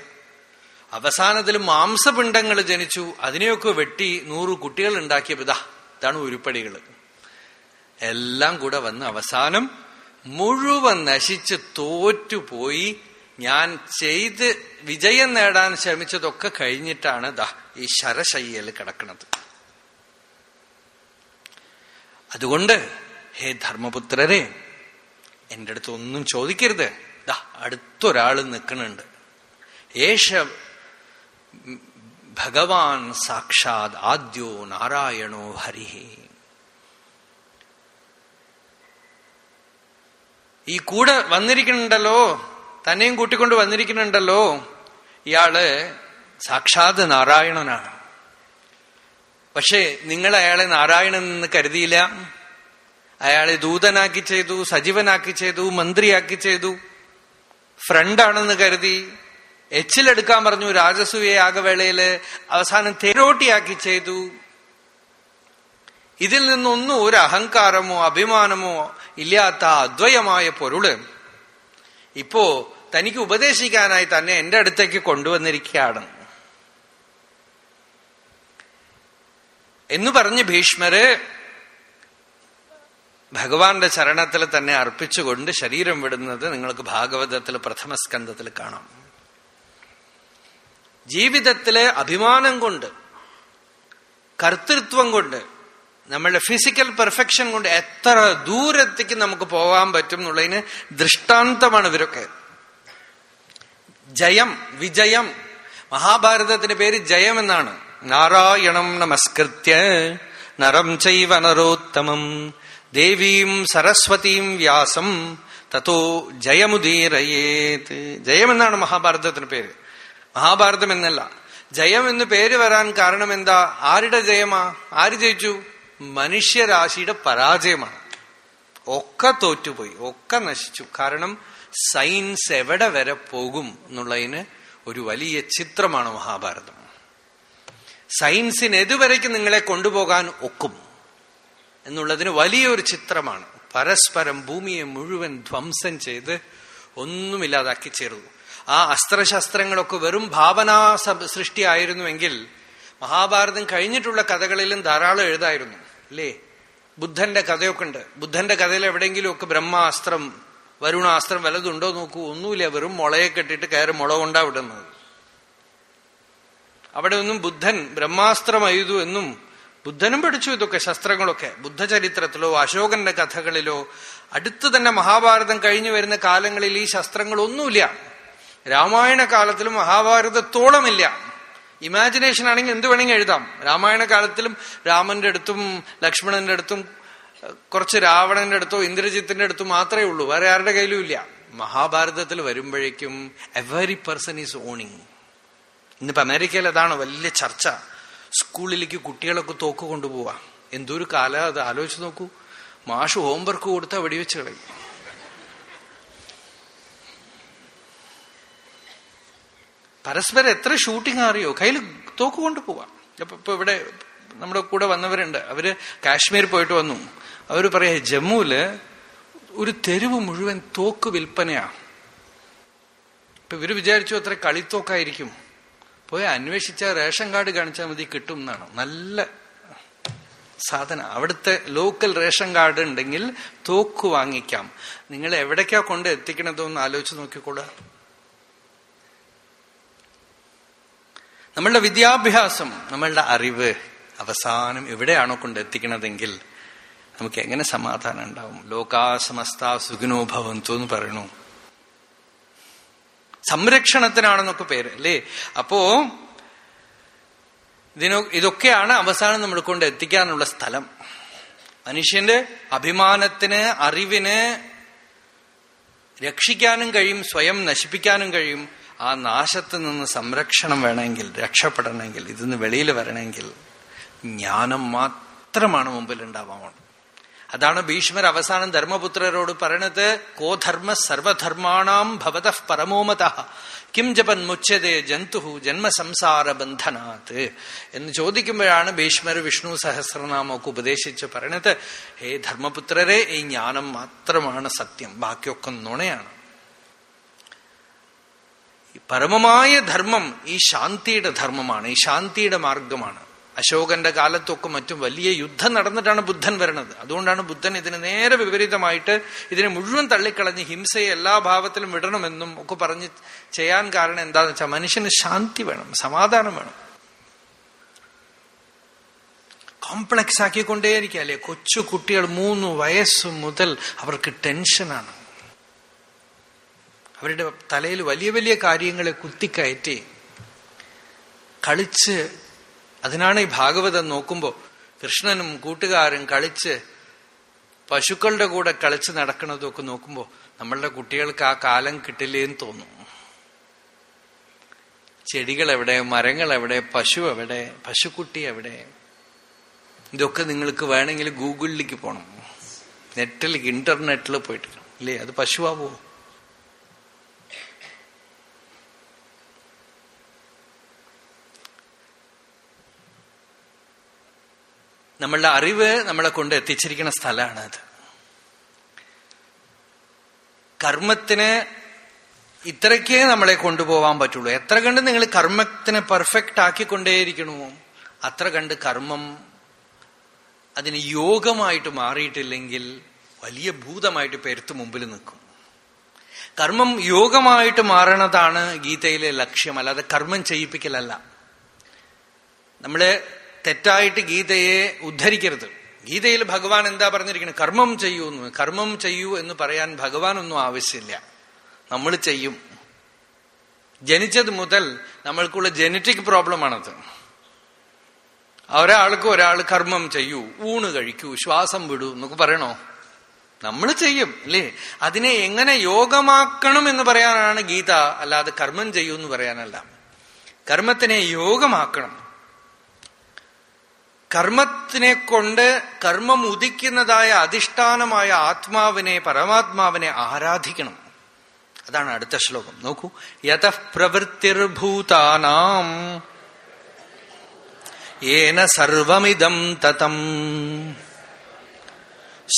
അവസാനത്തിൽ മാംസപിണ്ഡങ്ങൾ ജനിച്ചു. അതിനെയൊക്കെ വെട്ടി നൂറ് കുട്ടികൾ ഉണ്ടാക്കിയപ്പോ ഇതാ ഇതാണ് ഉരുപ്പടികൾ എല്ലാം കൂടെ വന്ന് അവസാനം മുഴുവൻ നശിച്ച് തോറ്റുപോയി. ഞാൻ ചെയ്ത് വിജയം നേടാൻ ശ്രമിച്ചതൊക്കെ കഴിഞ്ഞിട്ടാണ് ദാ ഈ ശരശയ്യയിൽ കിടക്കുന്നത്. അതുകൊണ്ട് ഹേ ധർമ്മപുത്രരെ എന്റെ അടുത്ത് ഒന്നും ചോദിക്കരുത്. ദാ അടുത്തൊരാൾ നിൽക്കുന്നുണ്ട്. ഏഷ ഭഗവാൻ സാക്ഷാത് ആദ്യോ നാരായണോ ഹരിഹേ. ഈ കൂടെ വന്നിരിക്കുന്നുണ്ടല്ലോ തന്നെയും കൂട്ടിക്കൊണ്ട് വന്നിരിക്കുന്നുണ്ടല്ലോ ഇയാൾ സാക്ഷാത് നാരായണനാണ്. പക്ഷേ നിങ്ങൾ അയാളെ നാരായണൻ എന്ന് കരുതിയില്ല. അയാളെ ദൂതനാക്കി ചെയ്തു സജീവനാക്കി ചെയ്തു മന്ത്രിയാക്കി ചെയ്തു. ഫ്രണ്ടാണെന്ന് കരുതി എച്ചിലെടുക്കാൻ പറഞ്ഞു രാജസൂയ യാഗവേളയിൽ അവസാനം തേരോട്ടിയാക്കി ചെയ്തു. ഇതിൽ നിന്നൊന്നും ഒരു അഹങ്കാരമോ അഭിമാനമോ ഇല്ലാത്ത അദ്വയമായ പൊരുൾ ഇപ്പോ തനിക്ക് ഉപദേശിക്കാനായി തന്നെ എന്റെ അടുത്തേക്ക് കൊണ്ടുവന്നിരിക്കുകയാണ്. എന്ന് പറഞ്ഞ് ഭീഷ്മര് ഭഗവാന്റെ ചരണത്തിൽ തന്നെ അർപ്പിച്ചുകൊണ്ട് ശരീരം വിടുന്നത് നിങ്ങൾക്ക് ഭാഗവതത്തിൽ പ്രഥമ സ്കന്ധത്തിൽ കാണാം. ജീവിതത്തിലെ അഭിമാനം കൊണ്ട് കർത്തൃത്വം കൊണ്ട് നമ്മളുടെ ഫിസിക്കൽ പെർഫെക്ഷൻ കൊണ്ട് എത്ര ദൂരത്തേക്ക് നമുക്ക് പോകാൻ പറ്റും എന്നുള്ളതിന് ദൃഷ്ടാന്തമാണ് ഇവരൊക്കെ. ജയം വിജയം. മഹാഭാരതത്തിന്റെ പേര് ജയം എന്നാണ്. നാരായണം നമസ്കൃത്യ. നരം ചൈവ നരോത്തമം. ദേവീം സരസ്വതീം വ്യാസം. തത്തോ ജയമുദീരയേത്. ജയമെന്നാണ് മഹാഭാരതത്തിന് പേര്. മഹാഭാരതം എന്നല്ല. ജയം എന്ന് പേര് വരാൻ കാരണം എന്താ? ആരുടെ ജയമാ? ആര് ജയിച്ചു? മനുഷ്യരാശിയുടെ പരാജയമാണ്. ഒക്കെ തോറ്റുപോയി ഒക്കെ നശിച്ചു. കാരണം സയൻസ് എവിടെ വരെ പോകും എന്നുള്ളതിന് ഒരു വലിയ ചിത്രമാണ് മഹാഭാരതം. സയൻസിന് എതുവരയ്ക്ക് നിങ്ങളെ കൊണ്ടുപോകാൻ ഒക്കും എന്നുള്ളതിന് വലിയൊരു ചിത്രമാണ്. പരസ്പരം ഭൂമിയെ മുഴുവൻ ധ്വംസം ചെയ്ത് ഒന്നുമില്ലാതാക്കി ചേർന്നു. ആ അസ്ത്രശസ്ത്രങ്ങളൊക്കെ വെറും ഭാവനാ സൃഷ്ടിയായിരുന്നുവെങ്കിൽ മഹാഭാരതം കഴിഞ്ഞിട്ടുള്ള കഥകളിലും ധാരാളം എഴുതായിരുന്നു. അല്ലേ ബുദ്ധന്റെ കഥയൊക്കെ ഉണ്ട് ബുദ്ധന്റെ കഥയിൽ എവിടെയെങ്കിലും ഒക്കെ ബ്രഹ്മാസ്ത്രം വരുണാസ്ത്രം വലതുണ്ടോ നോക്കൂ. ഒന്നുമില്ല. വെറും മുളയെ കെട്ടിട്ട് കയറി മുള കൊണ്ടാ വിടുന്നത്. അവിടെ ഒന്നും ബുദ്ധൻ ബ്രഹ്മാസ്ത്രം എഴുതു എന്നും ബുദ്ധനും പഠിച്ചു ഇതൊക്കെ ശസ്ത്രങ്ങളൊക്കെ. ബുദ്ധചരിത്രത്തിലോ അശോകന്റെ കഥകളിലോ അടുത്ത് തന്നെ മഹാഭാരതം കഴിഞ്ഞു വരുന്ന കാലങ്ങളിൽ ഈ ശസ്ത്രങ്ങളൊന്നുമില്ല. രാമായണ കാലത്തിലും മഹാഭാരതത്തോളമില്ല. ഇമാജിനേഷൻ ആണെങ്കിൽ എന്ത് വേണമെങ്കിൽ എഴുതാം. രാമായണ കാലത്തിലും രാമന്റെ അടുത്തും ലക്ഷ്മണന്റെ അടുത്തും കുറച്ച് രാവണന്റെ അടുത്തോ ഇന്ദ്രജിത്തിന്റെ അടുത്തോ മാത്രമേ ഉള്ളൂ. വേറെ ആരുടെ കയ്യിലും ഇല്ല. മഹാഭാരതത്തിൽ വരുമ്പോഴേക്കും എവറി പേഴ്സൺ ഈസ് ഓണിങ് ഇന്നിപ്പോ അമേരിക്കയിൽ അതാണ് വലിയ ചർച്ച. സ്കൂളിലേക്ക് കുട്ടികളൊക്കെ തോക്ക് കൊണ്ടുപോവാ. എന്തൊരു കാലം അത് ആലോചിച്ച് നോക്കൂ. മാഷ് ഹോംവർക്ക് കൊടുത്താൽ വെടിവെച്ച് കളയും. പരസ്പരം എത്ര ഷൂട്ടിംഗ് അറിയോ കയ്യിൽ തോക്ക് കൊണ്ടുപോവാം അപ്പൊ ഇപ്പൊ ഇവിടെ നമ്മുടെ കൂടെ വന്നവരുണ്ട്. അവർ കാശ്മീർ പോയിട്ട് വന്നു. അവർ പറയാ ജമ്മുവിൽ ഒരു തെരുവ് മുഴുവൻ തോക്ക് വിൽപ്പനയാ. ഇപ്പൊ ഇവർ വിചാരിച്ചു അത്ര കളിത്തോക്കായിരിക്കും. പോയി അന്വേഷിച്ച റേഷൻ കാർഡ് കാണിച്ചാൽ മതി കിട്ടും എന്നാണ്. നല്ല സാധനം. അവിടുത്തെ ലോക്കൽ റേഷൻ കാർഡ് ഉണ്ടെങ്കിൽ തോക്ക് വാങ്ങിക്കാം. നിങ്ങൾ എവിടേക്കാ കൊണ്ട് എത്തിക്കണതോന്ന് ആലോചിച്ച് നോക്കിക്കൂടാ നമ്മളുടെ വിദ്യാഭ്യാസം നമ്മളുടെ അറിവ് അവസാനം എവിടെയാണോ കൊണ്ട് എത്തിക്കണതെങ്കിൽ നമുക്ക് എങ്ങനെ സമാധാനം ഉണ്ടാവും? ലോകാസമസ്ത സുഖിനോഭവന്തു എന്ന് പറയണു. സംരക്ഷണത്തിനാണെന്നൊക്കെ പേര് അല്ലേ? അപ്പോ ഇതിനോ ഇതൊക്കെയാണ് അവസാനം നമ്മൾ കൊണ്ട് എത്തിക്കാനുള്ള സ്ഥലം. മനുഷ്യന്റെ അഭിമാനത്തിന് അറിവിന് രക്ഷിക്കാനും കഴിയും സ്വയം നശിപ്പിക്കാനും കഴിയും. ആ നാശത്ത് നിന്ന് സംരക്ഷണം വേണമെങ്കിൽ രക്ഷപ്പെടണമെങ്കിൽ ഇതിന്ന് വെളിയിൽ വരണമെങ്കിൽ ജ്ഞാനം മാത്രമാണ് മുമ്പിൽ ഉണ്ടാവാൻ അതാണ് ഭീഷ്മർ അവസാനം ധർമ്മപുത്രരോട് പറയണത് കോധർമ്മ സർവധർമാണാം ഭവത പരമോമത കിം ജപൻ മുച്ചതേ ജന്തു ജന്മസംസാര ബന്ധനാത്. എന്ന് ചോദിക്കുമ്പോഴാണ് ഭീഷ്മർ വിഷ്ണു സഹസ്രനാമൊക്കെ ഉപദേശിച്ച് പറയണത് ഹേ ധർമ്മപുത്രരെ ഈ ജ്ഞാനം മാത്രമാണ് സത്യം. ബാക്കിയൊക്കെ നുണയാണ്. പരമമായ ധർമ്മം ഈ ശാന്തിയുടെ ധർമ്മമാണ് ഈ ശാന്തിയുടെ മാർഗമാണ്. അശോകന്റെ കാലത്തൊക്കെ മറ്റും വലിയ യുദ്ധം നടന്നിട്ടാണ് ബുദ്ധൻ വരുന്നത്. അതുകൊണ്ടാണ് ബുദ്ധൻ ഇതിന് നേരെ വിപരീതമായിട്ട് ഇതിനെ മുഴുവൻ തള്ളിക്കളഞ്ഞ് ഹിംസയെ എല്ലാ ഭാവത്തിലും വിടണമെന്നും ഒക്കെ പറഞ്ഞ് ചെയ്യാൻ കാരണം എന്താന്ന് വെച്ചാൽ മനുഷ്യന് ശാന്തി വേണം സമാധാനം വേണം. കോംപ്ലക്സ് ആക്കിക്കൊണ്ടേയിരിക്കുക അല്ലെ? കൊച്ചു കുട്ടികൾ മൂന്ന് വയസ്സ് മുതൽ അവർക്ക് ടെൻഷനാണ്. അവരുടെ തലയിൽ വലിയ വലിയ കാര്യങ്ങളെ കുത്തിക്കയറ്റി കളിച്ച് അതിനാണ് ഈ ഭാഗവതം നോക്കുമ്പോൾ കൃഷ്ണനും കൂട്ടുകാരും കളിച്ച് പശുക്കളുടെ കൂടെ കളിച്ച് നടക്കുന്നതൊക്കെ നോക്കുമ്പോൾ നമ്മളുടെ കുട്ടികൾക്ക് ആ കാലം കിട്ടില്ലേന്ന് തോന്നും. ചെടികൾ എവിടെ മരങ്ങൾ എവിടെ പശു എവിടെ പശുക്കുട്ടി എവിടെ ഇതൊക്കെ നിങ്ങൾക്ക് വേണമെങ്കിൽ ഗൂഗിളിലേക്ക് പോകണം നെറ്റിൽ ഇന്റർനെറ്റിൽ പോയിട്ട് ഇല്ലേ? അത് പശുവാവോ നമ്മളുടെ അറിവ് നമ്മളെ കൊണ്ട് എത്തിച്ചിരിക്കുന്ന സ്ഥലമാണ് അത്. കർമ്മത്തിന് ഇത്രയ്ക്കേ നമ്മളെ കൊണ്ടുപോകാൻ പറ്റുള്ളൂ. എത്ര കണ്ട് നിങ്ങൾ കർമ്മത്തിനെ പെർഫെക്റ്റ് ആക്കിക്കൊണ്ടേയിരിക്കണമോ അത്ര കണ്ട് കർമ്മം അതിന് യോഗമായിട്ട് മാറിയിട്ടില്ലെങ്കിൽ വലിയ ഭൂതമായിട്ട് പെരുത്തു മുമ്പിൽ നിൽക്കും. കർമ്മം യോഗമായിട്ട് മാറണതാണ് ഗീതയിലെ ലക്ഷ്യം. അല്ലാതെ കർമ്മം ചെയ്യിപ്പിക്കലല്ല. നമ്മൾ തെറ്റായിട്ട് ഗീതയെ ഉദ്ധരിക്കരുത്. ഗീതയിൽ ഭഗവാൻ എന്താ പറഞ്ഞിരിക്കുന്നത് കർമ്മം ചെയ്യൂ എന്ന്. കർമ്മം ചെയ്യൂ എന്ന് പറയാൻ ഭഗവാൻ ഒന്നും ആവശ്യമില്ല. നമ്മൾ ചെയ്യും. ജനിച്ചത് മുതൽ നമ്മൾക്കുള്ള ജനറ്റിക് പ്രോബ്ലമാണത്. ഒരാൾക്ക് ഒരാൾ കർമ്മം ചെയ്യൂ ഊണ് കഴിക്കൂ ശ്വാസം വിടൂ എന്നൊക്കെ പറയണോ? നമ്മൾ ചെയ്യും അല്ലേ? അതിനെ എങ്ങനെ യോഗമാക്കണം എന്ന് പറയാനാണ് ഗീത. അല്ലാതെ കർമ്മം ചെയ്യൂ എന്ന് പറയാനല്ല. കർമ്മത്തിനെ യോഗമാക്കണം. കർമ്മത്തിനെ കൊണ്ട് കർമ്മം ഉദിക്കുന്നതായ അധിഷ്ഠാനമായ ആത്മാവിനെ പരമാത്മാവിനെ ആരാധിക്കണം. അതാണ് അടുത്ത ശ്ലോകം. നോക്കൂ. യഥ പ്രവൃത്തിർഭൂതാനാം. ഏന സർവമിതം തതം.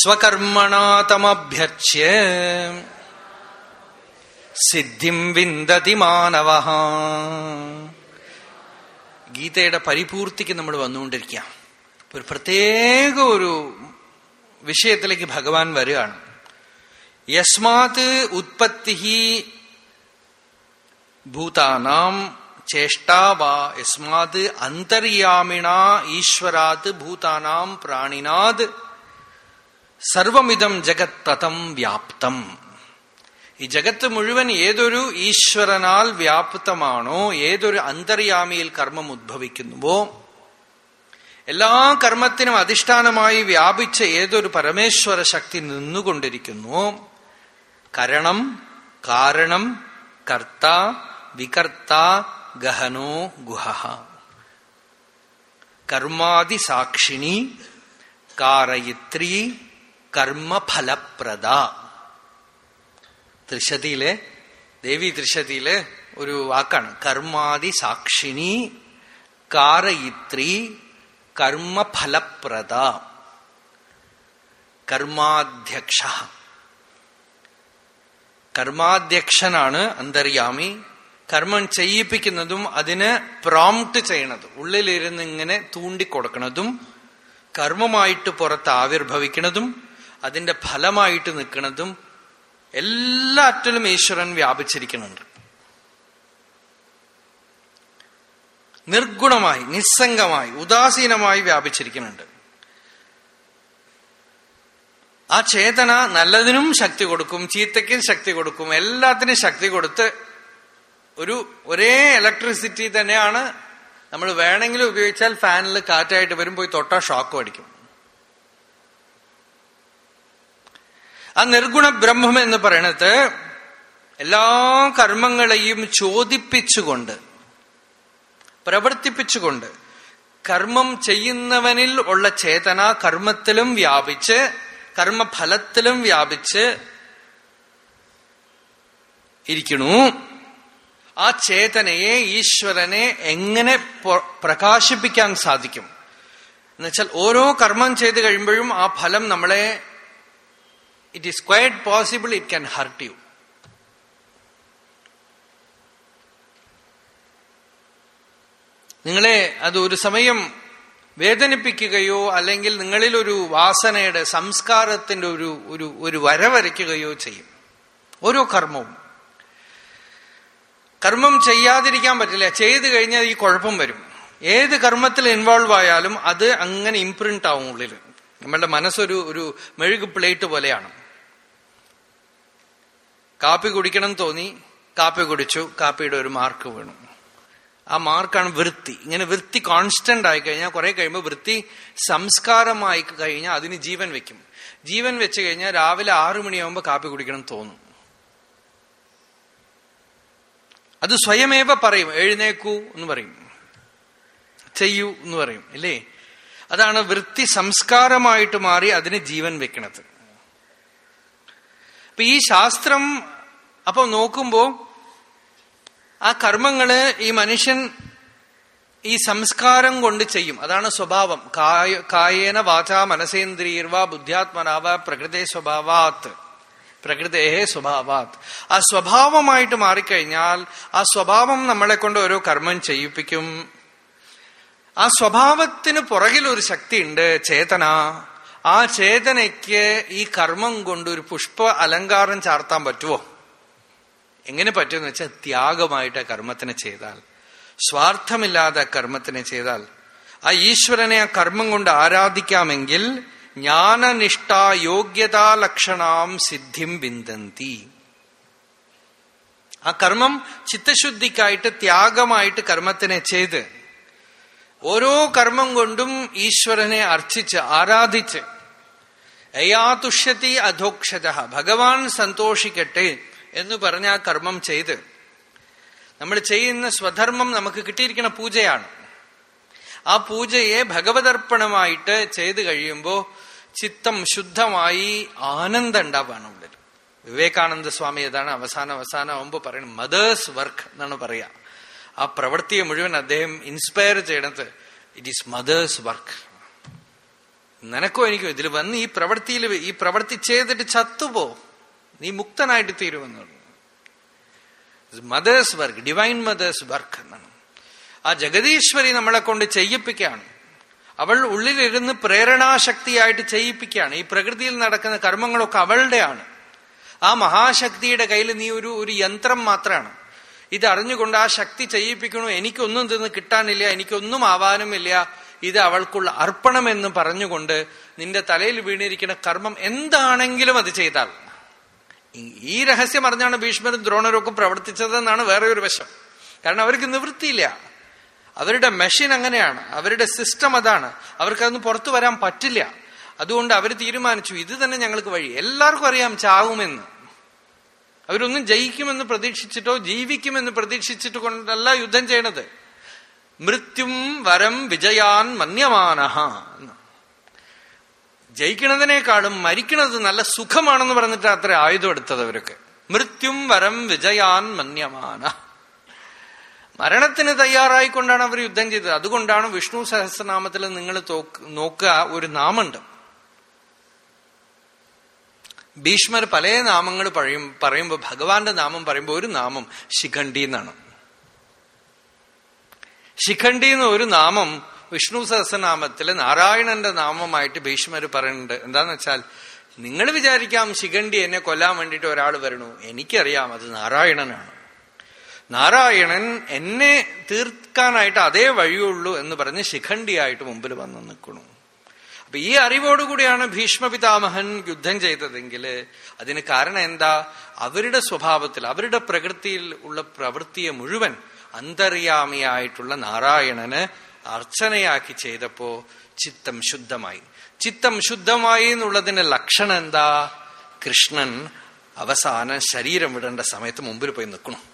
സ്വകർമ്മണാതമഭ്യച്യ സിദ്ധിം വിന്ദതി മാനവ. ഗീതയുടെ പരിപൂർത്തിക്ക് നമ്മൾ വന്നുകൊണ്ടിരിക്കുക ഒരു പ്രത്യേക ഒരു വിഷയത്തിലേക്ക് ഭഗവാൻ വരികയാണ്. യസ്മാത് ഉത്പത്തി ഭൂതാനാം ചേഷ്ടാവാ യസ്മാത് അന്തര്യാമിണ ഈശ്വരാത് ഭൂതാനാം പ്രാണിനാത് സർവമിതം ജഗത് തഥം വ്യാപ്തം. ഈ ജഗത്ത് മുഴുവൻ ഏതൊരു ഈശ്വരനാൽ വ്യാപ്തമാണോ ഏതൊരു അന്തര്യാമിയിൽ കർമ്മം ഉദ്ഭവിക്കുന്നുവോ എല്ലാ കർമ്മത്തിനും അധിഷ്ഠാനമായി വ്യാപിച്ച ഏതൊരു പരമേശ്വര ശക്തി നിന്നുകൊണ്ടിരിക്കുന്നു. കരണം കാരണം കർത്ത വികർത്ത ഗഹനോ ഗുഹ. കർമാതി സാക്ഷിണി കാരയിത്രി കർമ്മഫലപ്രദ. ത്രിശതിയിലെ ദേവി ത്രിശതിയിലെ ഒരു വാക്കാണ്. കർമാതി സാക്ഷിണി കാരയിത്രി കർമ്മഫലപ്രദ. കർമാധ്യക്ഷ. കർമാധ്യക്ഷനാണ് അന്തര്യാമി. കർമ്മം ചെയ്യിപ്പിക്കുന്നതും അതിന് പ്രോംപ്റ്റ് ചെയ്യണതും ഉള്ളിലിരുന്ന് ഇങ്ങനെ തൂണ്ടിക്കൊടുക്കണതും കർമ്മമായിട്ട് പുറത്ത് ആവിർഭവിക്കണതും അതിന്റെ ഫലമായിട്ട് നിൽക്കുന്നതും എല്ലാറ്റിലും ഈശ്വരൻ വ്യാപിച്ചിരിക്കുന്നുണ്ട്. നിർഗുണമായി നിസ്സംഗമായി ഉദാസീനമായി വ്യാപിച്ചിരിക്കുന്നുണ്ട്. ആ ചേതന നല്ലതിനും ശക്തി കൊടുക്കും ചീത്തയ്ക്കും ശക്തി കൊടുക്കും എല്ലാത്തിനും ശക്തി കൊടുത്ത് ഒരു ഒരേ ഇലക്ട്രിസിറ്റി തന്നെയാണ് നമ്മൾ വേണമെങ്കിൽ ഉപയോഗിച്ചാൽ ഫാനിൽ കാറ്റായിട്ട് വരും പോയി തൊട്ടാ ഷോക്ക് അടിക്കും. ആ നിർഗുണ ബ്രഹ്മം എന്ന് പറയണത് എല്ലാ കർമ്മങ്ങളെയും ചോദിപ്പിച്ചുകൊണ്ട് പ്രവർത്തിപ്പിച്ചുകൊണ്ട് കർമ്മം ചെയ്യുന്നവനിൽ ഉള്ള ചേതന കർമ്മത്തിലും വ്യാപിച്ച് കർമ്മഫലത്തിലും വ്യാപിച്ച് ഇരിക്കണു. ആ ചേതനയെ ഈശ്വരനെ എങ്ങനെ പ്രകാശിപ്പിക്കാൻ സാധിക്കും? എന്നുവെച്ചാൽ ഓരോ കർമ്മം ചെയ്ത് കഴിയുമ്പോഴും ആ ഫലം നമ്മളെ it is quite possible it can hurt you നിങ്ങളെ അത് ഒരു സമയം വേദനിപ്പിക്കുകയോ അല്ലെങ്കിൽ നിങ്ങളിൽ ഒരു വാസനയുടെ സംസ്കാരത്തിന്റെ ഒരു ഒരു ഒരു വരവരയ്ക്കുകയോ ചെയ്യും. ഓരോ കർമ്മവും. കർമ്മം ചെയ്യാതിരിക്കാൻ പറ്റില്ല. ചെയ്തു കഴിഞ്ഞാൽ ഈ കുഴപ്പം വരും. ഏത് കർമ്മത്തിൽ ഇൻവോൾവ് ആയാലും അത് അങ്ങനെ ഇംപ്രിന്റ് ആവും ഉള്ളിൽ നമ്മളുടെ മനസ്സൊരു ഒരു മെഴുകു പ്ലേറ്റ് പോലെയാണ്. കാപ്പി കുടിക്കണം തോന്നി കാപ്പി കുടിച്ചു കാപ്പിയുടെ ഒരു മാർക്ക് വീണു. ആ മാർക്കാണ് വൃത്തി. ഇങ്ങനെ വൃത്തി കോൺസ്റ്റന്റ് ആയി കഴിഞ്ഞാൽ കുറെ കഴിയുമ്പോൾ വൃത്തി സംസ്കാരമായി കഴിഞ്ഞാൽ അതിന് ജീവൻ വെക്കും. ജീവൻ വെച്ച് കഴിഞ്ഞാൽ രാവിലെ ആറു മണിയാവുമ്പോൾ കാപ്പി കുടിക്കണം തോന്നും. അത് സ്വയമേവ പറയും. എഴുന്നേക്കൂ എന്ന് പറയും. ചെയ്യൂ എന്ന് പറയും. അല്ലേ അതാണ് വൃത്തി സംസ്കാരമായിട്ട് മാറി അതിന് ജീവൻ വെക്കണത്. അപ്പൊ ഈ ശാസ്ത്രം അപ്പൊ നോക്കുമ്പോ ആ കർമ്മങ്ങൾ ഈ മനുഷ്യൻ ഈ സംസ്കാരം കൊണ്ട് ചെയ്യും. അതാണ് സ്വഭാവം. കായ കായേന വാച മനസേന്ദ്രിയർവ ബുദ്ധ്യാത്മനാവ പ്രകൃതി സ്വഭാവാത്ത് പ്രകൃതേഹേ സ്വഭാവാത്. ആ സ്വഭാവമായിട്ട് മാറിക്കഴിഞ്ഞാൽ ആ സ്വഭാവം നമ്മളെ കൊണ്ട് ഓരോ കർമ്മം ചെയ്യിപ്പിക്കും. ആ സ്വഭാവത്തിന് പുറകിൽ ഒരു ശക്തി ഉണ്ട് ചേതന. ആ ചേതനയ്ക്ക് ഈ കർമ്മം കൊണ്ട് ഒരു പുഷ്പ അലങ്കാരം ചാർത്താൻ പറ്റുമോ എങ്ങനെ പറ്റുമെന്ന് വെച്ചാൽ ത്യാഗമായിട്ട് കർമ്മത്തിനെ ചെയ്താൽ സ്വാർത്ഥമില്ലാതെ കർമ്മത്തിനെ ചെയ്താൽ ആ ഈശ്വരനെ ആ കർമ്മം കൊണ്ട് ആരാധിക്കാമെങ്കിൽ ജ്ഞാനനിഷ്ഠ യോഗ്യതാ ലക്ഷണാം സിദ്ധിം വിന്തന്തി. ആ കർമ്മം ചിത്തശുദ്ധിക്കായിട്ട് ത്യാഗമായിട്ട് കർമ്മത്തിനെ ചെയ്ത് ഓരോ കർമ്മം കൊണ്ടും ഈശ്വരനെ അർച്ചിച്ച് ആരാധിച്ച് അയാതുഷ്യതി അധോക്ഷത ഭഗവാൻ സന്തോഷിക്കട്ടെ എന്ന് പറഞ്ഞ ആ കർമ്മം ചെയ്ത് നമ്മൾ ചെയ്യുന്ന സ്വധർമ്മം നമുക്ക് കിട്ടിയിരിക്കുന്ന പൂജയാണ്. ആ പൂജയെ ഭഗവതർപ്പണമായിട്ട് ചെയ്ത് കഴിയുമ്പോൾ ചിത്തം ശുദ്ധമായി ആനന്ദം ഉണ്ടാവാണ് ഉള്ളിൽ. വിവേകാനന്ദ സ്വാമി ഏതാണ് അവസാനം അവസാനം ആവുമ്പോൾ പറയുന്നത് മദേഴ്സ് വർക്ക് എന്നാണ് പറയാ. ആ പ്രവൃത്തിയെ മുഴുവൻ അദ്ദേഹം ഇൻസ്പയർ ചെയ്യണത്. ഇറ്റ് ഈസ് മദേഴ്സ് വർക്ക് നിനക്കോ എനിക്കോ ഇതിൽ വന്ന് ഈ പ്രവൃത്തിയിൽ ഈ പ്രവൃത്തി ചെയ്തിട്ട് ചത്തുപോ. നീ മുക്തനായിട്ട് തീരുമെന്നുള്ളു mother's work divine mother's work എന്നാണ്. ആ ജഗദീശ്വരി നമ്മളെ കൊണ്ട് ചെയ്യിപ്പിക്കുകയാണ്. അവൾ ഉള്ളിലിരുന്ന് പ്രേരണാശക്തിയായിട്ട് ചെയ്യിപ്പിക്കുകയാണ്. ഈ പ്രകൃതിയിൽ നടക്കുന്ന കർമ്മങ്ങളൊക്കെ അവളുടെയാണ്. ആ മഹാശക്തിയുടെ കയ്യിൽ നീ ഒരു ഒരു യന്ത്രം മാത്രമാണ് ഇത് അറിഞ്ഞുകൊണ്ട് ആ ശക്തി ചെയ്യിപ്പിക്കണു? എനിക്കൊന്നും തിന്ന് കിട്ടാനില്ല എനിക്കൊന്നും ആവാനുമില്ല. ഇത് അവൾക്കുള്ള അർപ്പണമെന്ന് പറഞ്ഞുകൊണ്ട് നിന്റെ തലയിൽ വീണിരിക്കുന്ന കർമ്മം എന്താണെങ്കിലും അത് ചെയ്താൽ ഈ രഹസ്യം അറിഞ്ഞാണ് ഭീഷ്മരും ദ്രോണരും ഒക്കെ പ്രവർത്തിച്ചതെന്നാണ് വേറെ ഒരു വശം. കാരണം അവർക്ക് നിവൃത്തിയില്ല. അവരുടെ മെഷീൻ അങ്ങനെയാണ്. അവരുടെ സിസ്റ്റം അതാണ്. അവർക്കതൊന്നും പുറത്തു വരാൻ പറ്റില്ല. അതുകൊണ്ട് അവർ തീരുമാനിച്ചു ഇത് തന്നെ ഞങ്ങൾക്ക് വഴി. എല്ലാവർക്കും അറിയാം ചാവുമെന്ന്. അവരൊന്നും ജയിക്കുമെന്ന് പ്രതീക്ഷിച്ചിട്ടോ ജീവിക്കുമെന്ന് പ്രതീക്ഷിച്ചിട്ട് കൊണ്ടല്ല യുദ്ധം ചെയ്യണത്. മൃത്യും വരം വിജയാൻ മന്യമാനഹ ജയിക്കണതിനേക്കാളും മരിക്കുന്നത് നല്ല സുഖമാണെന്ന് പറഞ്ഞിട്ട് അത്ര ആയുധം എടുത്തത് അവരൊക്കെ. മൃത്യും വരം വിജയാൻ മന്യമാന. മരണത്തിന് തയ്യാറായിക്കൊണ്ടാണ് അവർ യുദ്ധം ചെയ്തത്. അതുകൊണ്ടാണ് വിഷ്ണു സഹസ്രനാമത്തിൽ നിങ്ങൾ നോക്കുക ഒരു നാമുണ്ട് ഭീഷ്മർ പല നാമങ്ങൾ പറയും പറയുമ്പോൾ ഭഗവാന്റെ നാമം പറയുമ്പോൾ ഒരു നാമം ശിഖണ്ഡി എന്നാണ്. ശിഖണ്ഡി എന്ന ഒരു നാമം വിഷ്ണു സഹസ്രനാമത്തിൽ നാരായണന്റെ നാമമായിട്ട് ഭീഷ്മർ പറയുന്നുണ്ട് എന്താന്ന് വെച്ചാൽ നിങ്ങൾ വിചാരിക്കാം ശിഖണ്ഡി എന്നെ കൊല്ലാൻ വേണ്ടിയിട്ട് ഒരാൾ വരണു. എനിക്കറിയാം അത് നാരായണനാണ്. നാരായണൻ എന്നെ തീർക്കാനായിട്ട് അതേ വഴിയുള്ളൂ എന്ന് പറഞ്ഞ് ശിഖണ്ഡിയായിട്ട് മുമ്പിൽ വന്ന് നിൽക്കണു അപ്പൊ ഈ അറിവോടുകൂടിയാണ് ഭീഷ്മ പിതാമഹൻ യുദ്ധം ചെയ്തതെങ്കിൽ അതിന് കാരണം എന്താ? അവരുടെ സ്വഭാവത്തിൽ അവരുടെ പ്രകൃതിയിൽ ഉള്ള പ്രവൃത്തിയെ മുഴുവൻ അന്തര്യാമിയായിട്ടുള്ള നാരായണന് അർച്ചനയാക്കി ചെയ്തപ്പോ ചിത്തം ശുദ്ധമായി. ചിത്തം ശുദ്ധമായി എന്നുള്ളതിന്റെ ലക്ഷണം എന്താ? കൃഷ്ണൻ അവസാന ശരീരം വിടേണ്ട സമയത്ത് മുമ്പിൽ പോയി നിൽക്കണം.